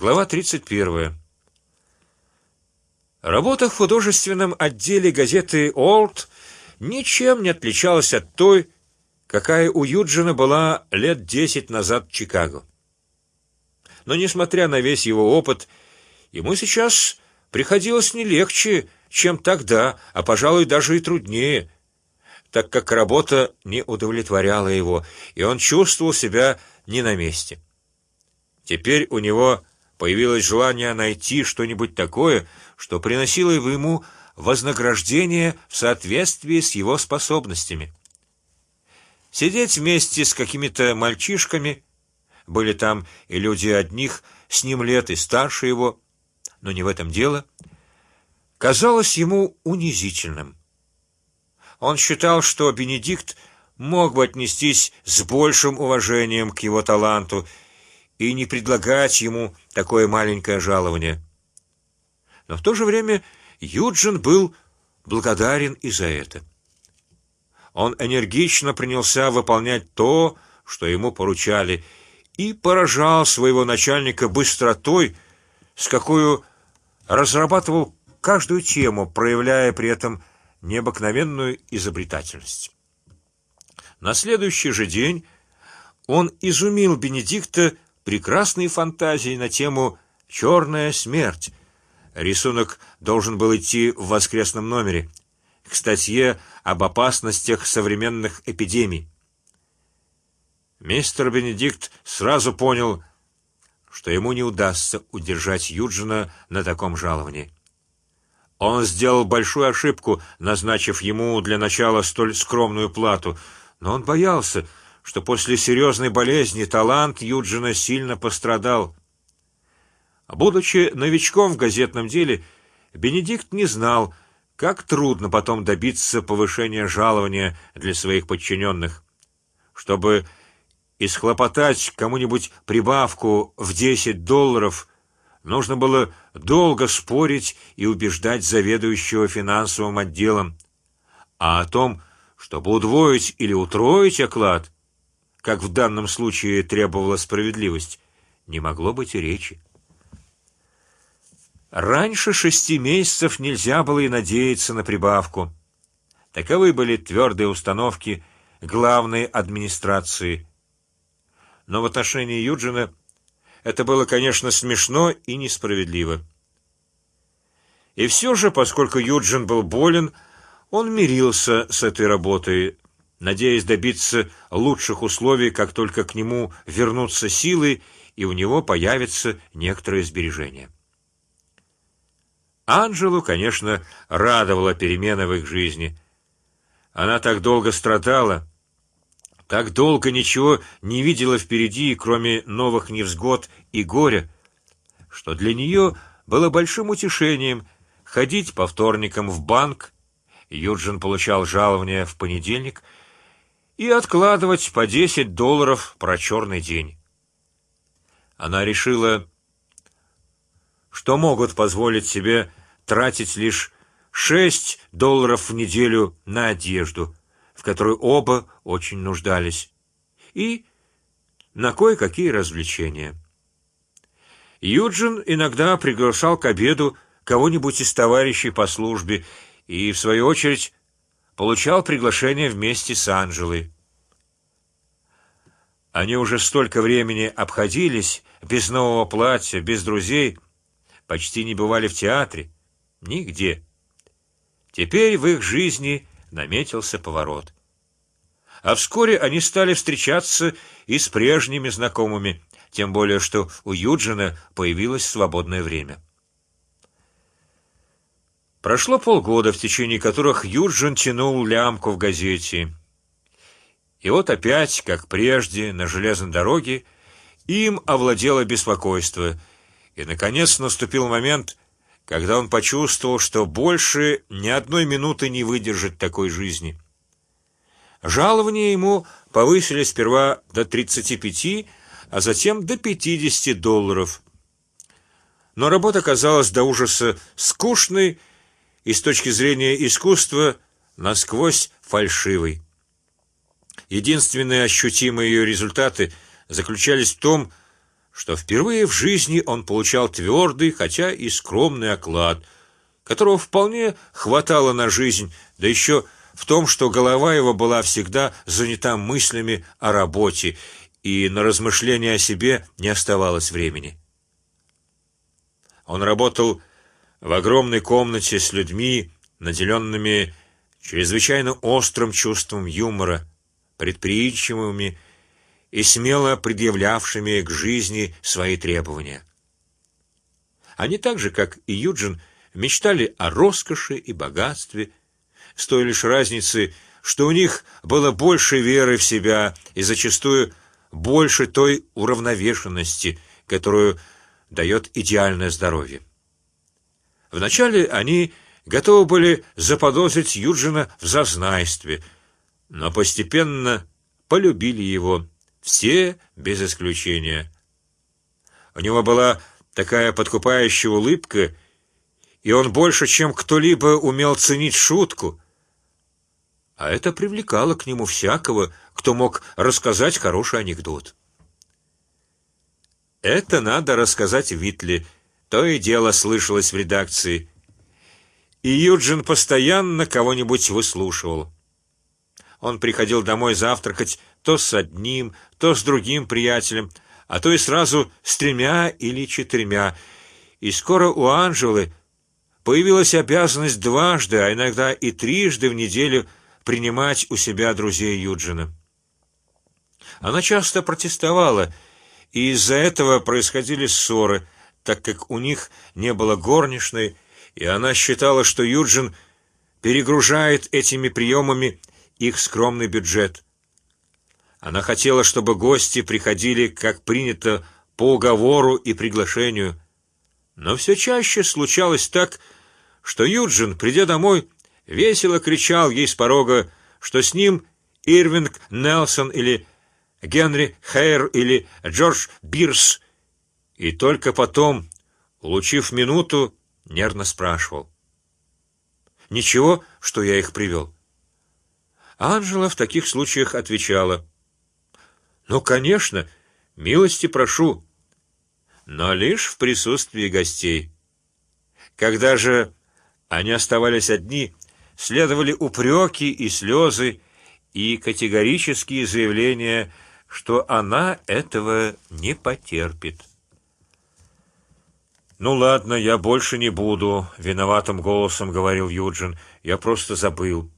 Глава тридцать первая. Работа в художественном отделе газеты Олд ничем не отличалась от той, какая у Юджина была лет десять назад в Чикаго. Но несмотря на весь его опыт, ему сейчас приходилось не легче, чем тогда, а пожалуй даже и труднее, так как работа не удовлетворяла его, и он чувствовал себя не на месте. Теперь у него появилось желание найти что-нибудь такое, что приносило ему вознаграждение в соответствии с его способностями. Сидеть вместе с какими-то мальчишками, были там и люди одних с ним лет и старше его, но не в этом дело, казалось ему унизительным. Он считал, что Бенедикт мог бы отнестись с большим уважением к его таланту и не предлагать ему такое маленькое жалование. Но в то же время Юджин был благодарен и за это. Он энергично принялся выполнять то, что ему поручали, и поражал своего начальника быстротой, с какой разрабатывал каждую тему, проявляя при этом необыкновенную изобретательность. На следующий же день он изумил Бенедикта прекрасной фантазией на тему черная смерть. Рисунок должен был идти в воскресном номере к статье об опасностях современных эпидемий. Мистер Бенедикт сразу понял, что ему не удастся удержать Юджина на таком жаловании. Он сделал большую ошибку, назначив ему для начала столь скромную плату, но он боялся, что после серьезной болезни талант Юджина сильно пострадал. Будучи новичком в газетном деле, Бенедикт не знал, как трудно потом добиться повышения жалования для своих подчиненных, чтобы исхлопотать кому-нибудь прибавку в десять долларов Нужно было долго спорить и убеждать заведующего финансовым отделом, а о том, чтобы удвоить или утроить оклад, как в данном случае требовала справедливость, не могло быть и речи. Раньше шести месяцев нельзя было и надеяться на прибавку. Таковы были твердые установки главной администрации. Но в отношении Юджина это было, конечно, смешно и несправедливо. И все же, поскольку Юджин был болен, он мирился с этой работой, надеясь добиться лучших условий, как только к нему вернутся силы и у него появится некоторое сбережение. Анжелу, конечно, радовала перемена в их жизни. Она так долго страдала, так долго ничего не видела впереди, кроме новых невзгод и горя, что для нее было большим утешением ходить по вторникам в банк. Юджин получал жалование в понедельник и откладывать по десять долларов про черный день. Она решила, что могут позволить себе тратить лишь шесть долларов в неделю на одежду, в которой оба очень нуждались, и на кое-какие развлечения. Юджин иногда приглашал к обеду кого-нибудь из товарищей по службе и, в свою очередь, получал приглашение вместе с Анжелой. Они уже столько времени обходились без нового платья, без друзей, почти не бывали в театре, нигде. Теперь в их жизни наметился поворот. А вскоре они стали встречаться и с прежними знакомыми, тем более что у Юджина появилось свободное время. Прошло полгода, в течение которых Юджин тянул лямку в газете, и вот опять, как прежде, на железной дороге им овладело беспокойство, и наконец наступил момент, когда он почувствовал, что больше ни одной минуты не выдержит такой жизни. Жалование ему повысили сперва до тридцати пяти, а затем до пятидесяти долларов. Но работа казалась до ужаса скучной и с точки зрения искусства насквозь фальшивой. Единственные ощутимые ее результаты заключались в том, что впервые в жизни он получал твердый, хотя и скромный оклад, которого вполне хватало на жизнь, да еще в том, что голова его была всегда занята мыслями о работе, и на размышления о себе не оставалось времени. Он работал в огромной комнате с людьми, наделенными чрезвычайно острым чувством юмора, предприимчивыми и смело предъявлявшими к жизни свои требования. Они так же, как и Юджин, мечтали о роскоши и богатстве, с той лишь разницей, что у них было больше веры в себя и зачастую больше той уравновешенности, которую дает идеальное здоровье. Вначале они готовы были заподозрить Юджина в зазнайстве, но постепенно полюбили его все без исключения. У него была такая подкупающая улыбка, и он больше, чем кто-либо, умел ценить шутку. А это привлекало к нему всякого, кто мог рассказать хороший анекдот. Это надо рассказать Витли. То и дело слышалось в редакции. И Юджин постоянно кого-нибудь выслушивал. Он приходил домой завтракать то с одним, то с другим приятелем, а то и сразу с тремя или четырьмя. И скоро у Анжелы появилась обязанность дважды, а иногда и трижды в неделю принимать у себя друзей Юджина. Она часто протестовала, и из-за этого происходили ссоры, так как у них не было горничной, и она считала, что Юджин перегружает этими приемами их скромный бюджет. Она хотела, чтобы гости приходили, как принято, по уговору и приглашению, но все чаще случалось так, что Юджин, придя домой, весело кричал ей с порога, что с ним Ирвинг Нелсон или Генри Хейр или Джордж Бирс, и только потом, улучив минуту, нервно спрашивал: "Ничего, что я их привел?" Анжела в таких случаях отвечала: "Ну, конечно, милости прошу, но лишь в присутствии гостей. Когда же они оставались одни, следовали упреки и слезы и категорические заявления, что она этого не потерпит. Ну ладно, я больше не буду, виноватым голосом говорил Юджин. Я просто забыл.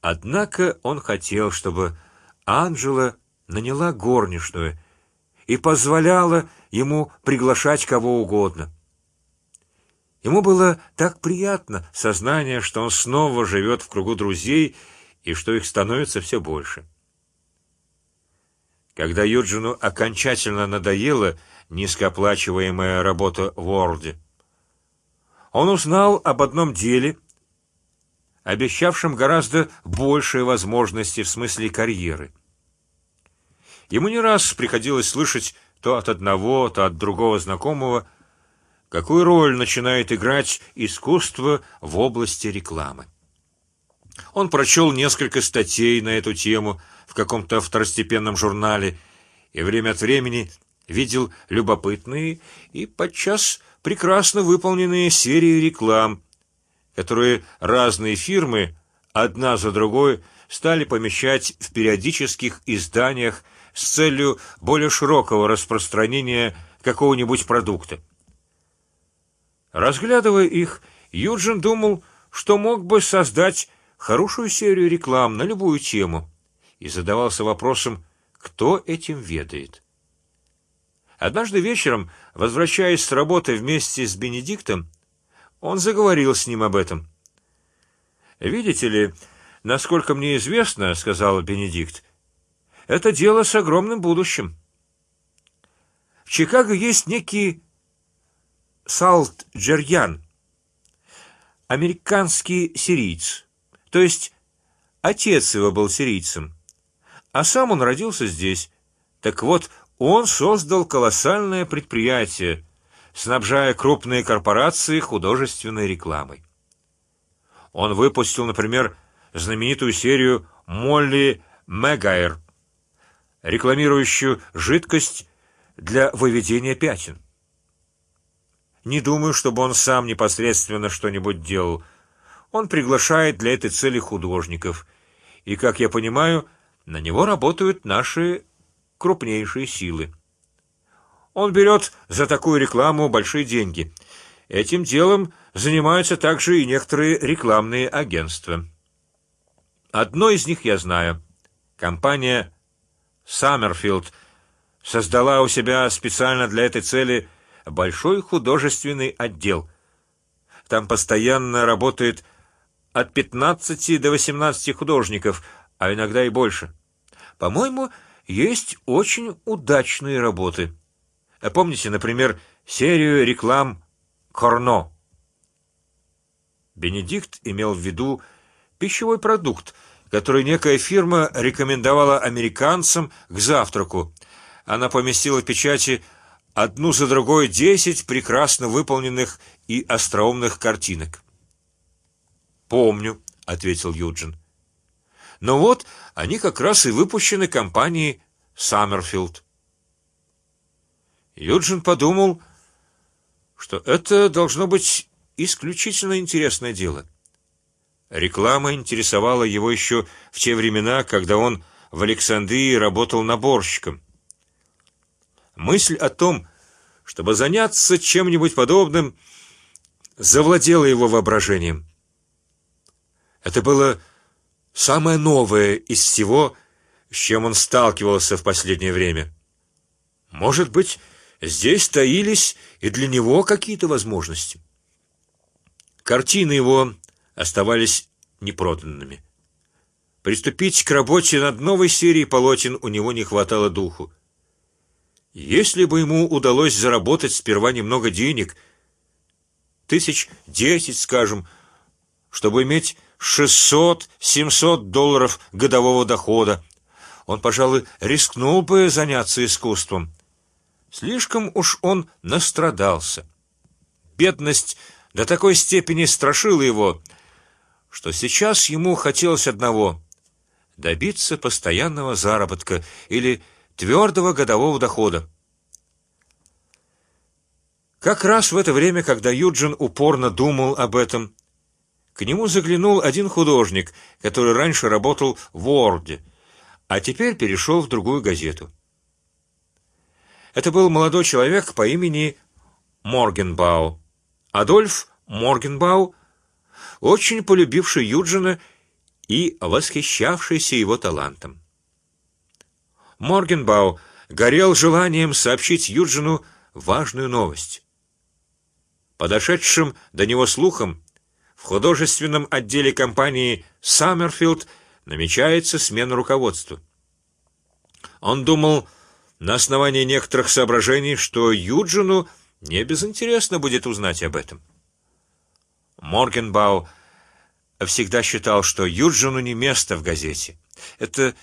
Однако он хотел, чтобы Анжела наняла горничную и позволяла ему приглашать кого угодно. Ему было так приятно сознание, что он снова живет в кругу друзей и что их становится все больше. Когда Юджину окончательно надоела низкооплачиваемая работа в Уорде, он узнал об одном деле, обещавшем гораздо большие возможности в смысле карьеры. Ему не раз приходилось слышать то от одного, то от другого знакомого, какую роль начинает играть искусство в области рекламы. Он прочел несколько статей на эту тему в каком-то второстепенном журнале и время от времени видел любопытные и подчас прекрасно выполненные серии реклам, которые разные фирмы одна за другой стали помещать в периодических изданиях с целью более широкого распространения какого-нибудь продукта. Разглядывая их, Юджин думал, что мог бы создать хорошую серию реклам на любую тему и задавался вопросом, кто этим ведает. Однажды вечером, возвращаясь с работы вместе с Бенедиктом, он заговорил с ним об этом. Видите ли, насколько мне известно, сказал Бенедикт, это дело с огромным будущим. В Чикаго есть некий Салт Джерьян, американский сириец. То есть отец его был сирийцем, а сам он родился здесь. Так вот, он создал колоссальное предприятие, снабжая крупные корпорации художественной рекламой. Он выпустил, например, знаменитую серию Молли Мегайр, рекламирующую жидкость для выведения пятен. Не думаю, чтобы он сам непосредственно что-нибудь делал. Он приглашает для этой цели художников, и, как я понимаю, на него работают наши крупнейшие силы. Он берет за такую рекламу большие деньги. Этим делом занимаются также и некоторые рекламные агентства. Одно из них я знаю. Компания Саммерфилд создала у себя специально для этой цели большой художественный отдел. Там постоянно работает от 15 до 18 художников, а иногда и больше. По-моему, есть очень удачные работы. Помните, например, серию реклам Корно. Бенедикт имел в виду пищевой продукт, который некая фирма рекомендовала американцам к завтраку. Она поместила в печати одну за другой десять прекрасно выполненных и остроумных картинок. Помню, ответил Юджин. Но вот они как раз и выпущены компанией Саммерфилд. Юджин подумал, что это должно быть исключительно интересное дело. Реклама интересовала его еще в те времена, когда он в Александрии работал наборщиком. Мысль о том, чтобы заняться чем-нибудь подобным, завладела его воображением. Это было самое новое из всего, с чем он сталкивался в последнее время. Может быть, здесь таились и для него какие-то возможности. Картины его оставались непроданными. Приступить к работе над новой серией полотен у него не хватало духу. Если бы ему удалось заработать сперва немного денег, тысяч десять, скажем, чтобы иметь 600-700 долларов годового дохода, он, пожалуй, рискнул бы заняться искусством. Слишком уж он настрадался. Бедность до такой степени страшила его, что сейчас ему хотелось одного: добиться постоянного заработка или твердого годового дохода. Как раз в это время, когда Юджин упорно думал об этом, к нему заглянул один художник, который раньше работал в Уорде, а теперь перешел в другую газету. Это был молодой человек по имени Моргенбау, Адольф Моргенбау, очень полюбивший Юджина и восхищавшийся его талантом. Моргенбау горел желанием сообщить Юджину важную новость. Подошедшим до него слухом в художественном отделе компании Саммерфилд намечается смена руководства. Он думал на основании некоторых соображений, что Юджину не безинтересно будет узнать об этом. Моргенбау всегда считал, что Юджину не место в газете. Это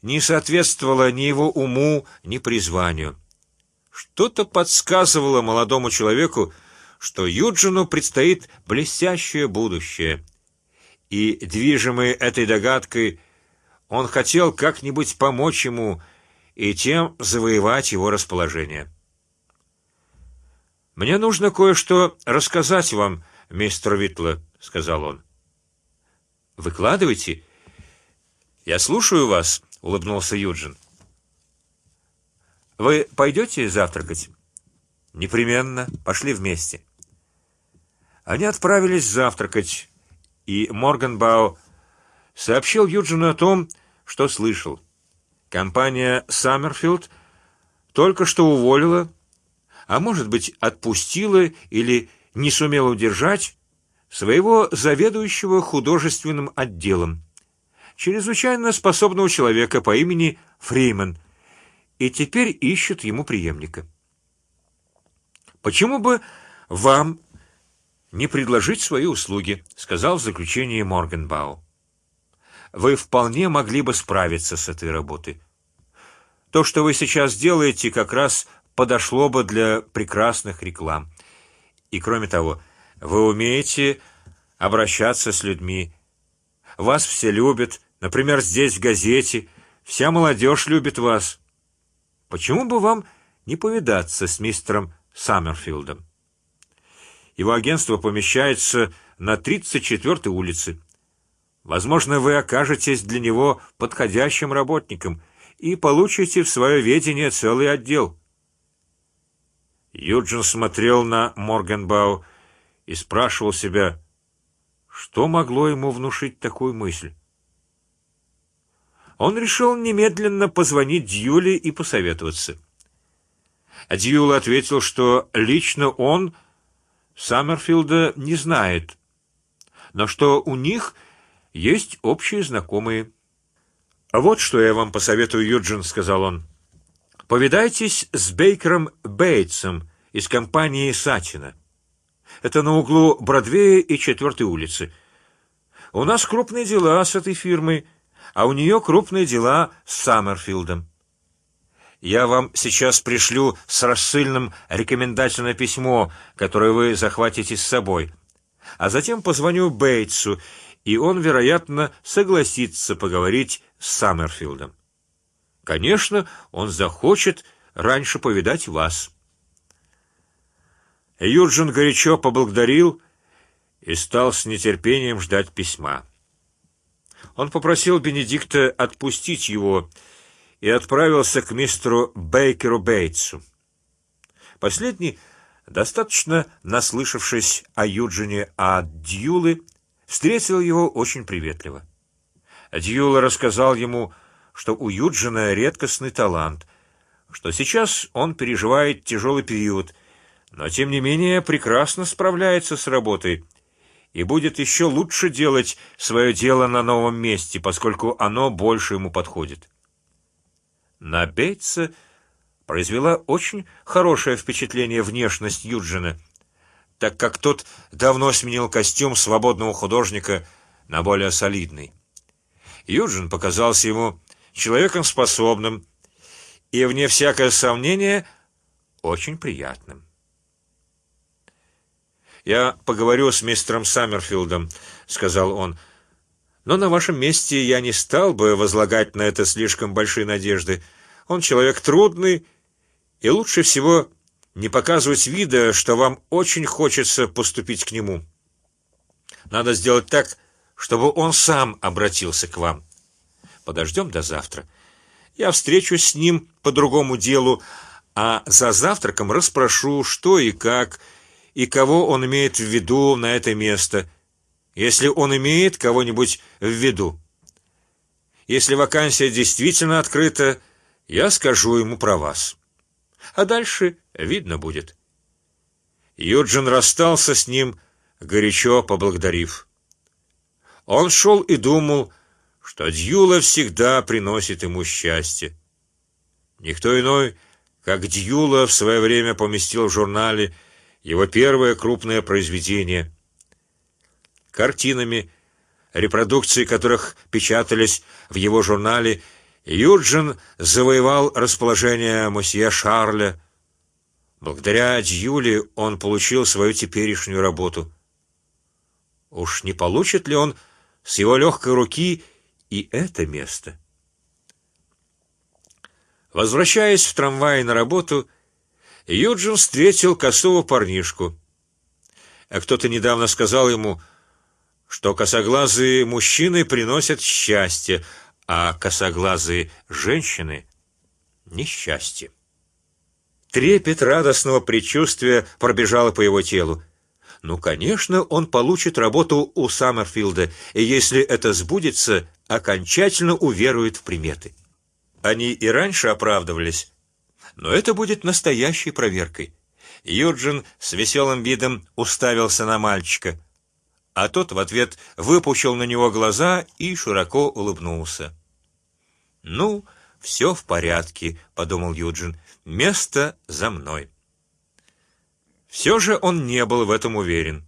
не соответствовало ни его уму, ни призванию. Что-то подсказывало молодому человеку, что Юджину предстоит блестящее будущее, и движимый этой догадкой, он хотел как-нибудь помочь ему и тем завоевать его расположение. Мне нужно кое-что рассказать вам, мистер Витла, сказал он. Выкладывайте. Я слушаю вас, улыбнулся Юджин. Вы пойдете завтракать? Непременно. Пошли вместе. Они отправились завтракать, и Морганбау сообщил Юджину о том, что слышал. Компания Саммерфилд только что уволила а может быть отпустила или не сумела удержать своего заведующего художественным отделом, чрезвычайно способного человека по имени Фриман, и теперь ищет ему преемника. Почему бы вам не предложить свои услуги? сказал в заключении Моргенбау. Вы вполне могли бы справиться с этой работой. То, что вы сейчас делаете, как раз подошло бы для прекрасных реклам. И кроме того, вы умеете обращаться с людьми. Вас все любят, например, здесь в газете. Вся молодежь любит вас. Почему бы вам не повидаться с мистером Саммерфилдом. Его агентство помещается на 34-й улице. Возможно, вы окажетесь для него подходящим работником и получите в свое ведение целый отдел. Юджин смотрел на Моргенбау и спрашивал себя, что могло ему внушить такую мысль. Он решил немедленно позвонить Дьюли и посоветоваться. А Дьюл ответил, что лично он Саммерфилда не знает, но что у них есть общие знакомые. А вот что я вам посоветую, Юджин, сказал он. Повидайтесь с Бейкером Бейтсом из компании Сатина. Это на углу Бродвея и Четвертой улицы. У нас крупные дела с этой фирмой, а у нее крупные дела с Саммерфилдом. Я вам сейчас пришлю с рассыльным рекомендательное письмо, которое вы захватите с собой, а затем позвоню Бейтсу, и он, вероятно, согласится поговорить с Саммерфилдом. Конечно, он захочет раньше повидать вас. Юджин горячо поблагодарил и стал с нетерпением ждать письма. Он попросил Бенедикта отпустить его и отправился к мистеру Бейкеру Бейтсу. Последний, достаточно наслышавшись о Юджине от Дьюлы, встретил его очень приветливо. Дьюла рассказал ему, что у Юджина редкостный талант, что сейчас он переживает тяжелый период, но тем не менее прекрасно справляется с работой и будет еще лучше делать свое дело на новом месте, поскольку оно больше ему подходит. На Бейтса произвела очень хорошее впечатление внешность Юджина, так как тот давно сменил костюм свободного художника на более солидный. Юджин показался ему человеком способным и, вне всякое сомнение, очень приятным. Я поговорю с мистером Саммерфилдом, сказал он. Но на вашем месте я не стал бы возлагать на это слишком большие надежды. Он человек трудный, и лучше всего не показывать вида, что вам очень хочется поступить к нему. Надо сделать так, чтобы он сам обратился к вам. Подождем до завтра. Я встречусь с ним по другому делу, а за завтраком расспрошу, что и как и кого он имеет в виду на это место если он имеет кого-нибудь в виду. Если вакансия действительно открыта, я скажу ему про вас, а дальше видно будет. Юджин расстался с ним, горячо поблагодарив. Он шел и думал, что Дьюла всегда приносит ему счастье. Никто иной, как Дьюла, в свое время поместил в журнале его первое крупное произведение картинами, репродукции которых печатались в его журнале, Юджин завоевал расположение мосье Шарля. Благодаря Дьюли он получил свою теперешнюю работу. Уж не получит ли он с его легкой руки и это место? Возвращаясь в трамвае на работу, Юджин встретил косого парнишку. А кто-то недавно сказал ему, что косоглазые мужчины приносят счастье, а косоглазые женщины несчастье. Трепет радостного предчувствия пробежал по его телу. Ну, конечно, он получит работу у Саммерфилда, и если это сбудется, окончательно уверует в приметы. Они и раньше оправдывались, но это будет настоящей проверкой. Юджин с веселым видом уставился на мальчика а тот в ответ выпучил на него глаза и широко улыбнулся. Ну, все в порядке, подумал Юджин. Место за мной. Все же он не был в этом уверен.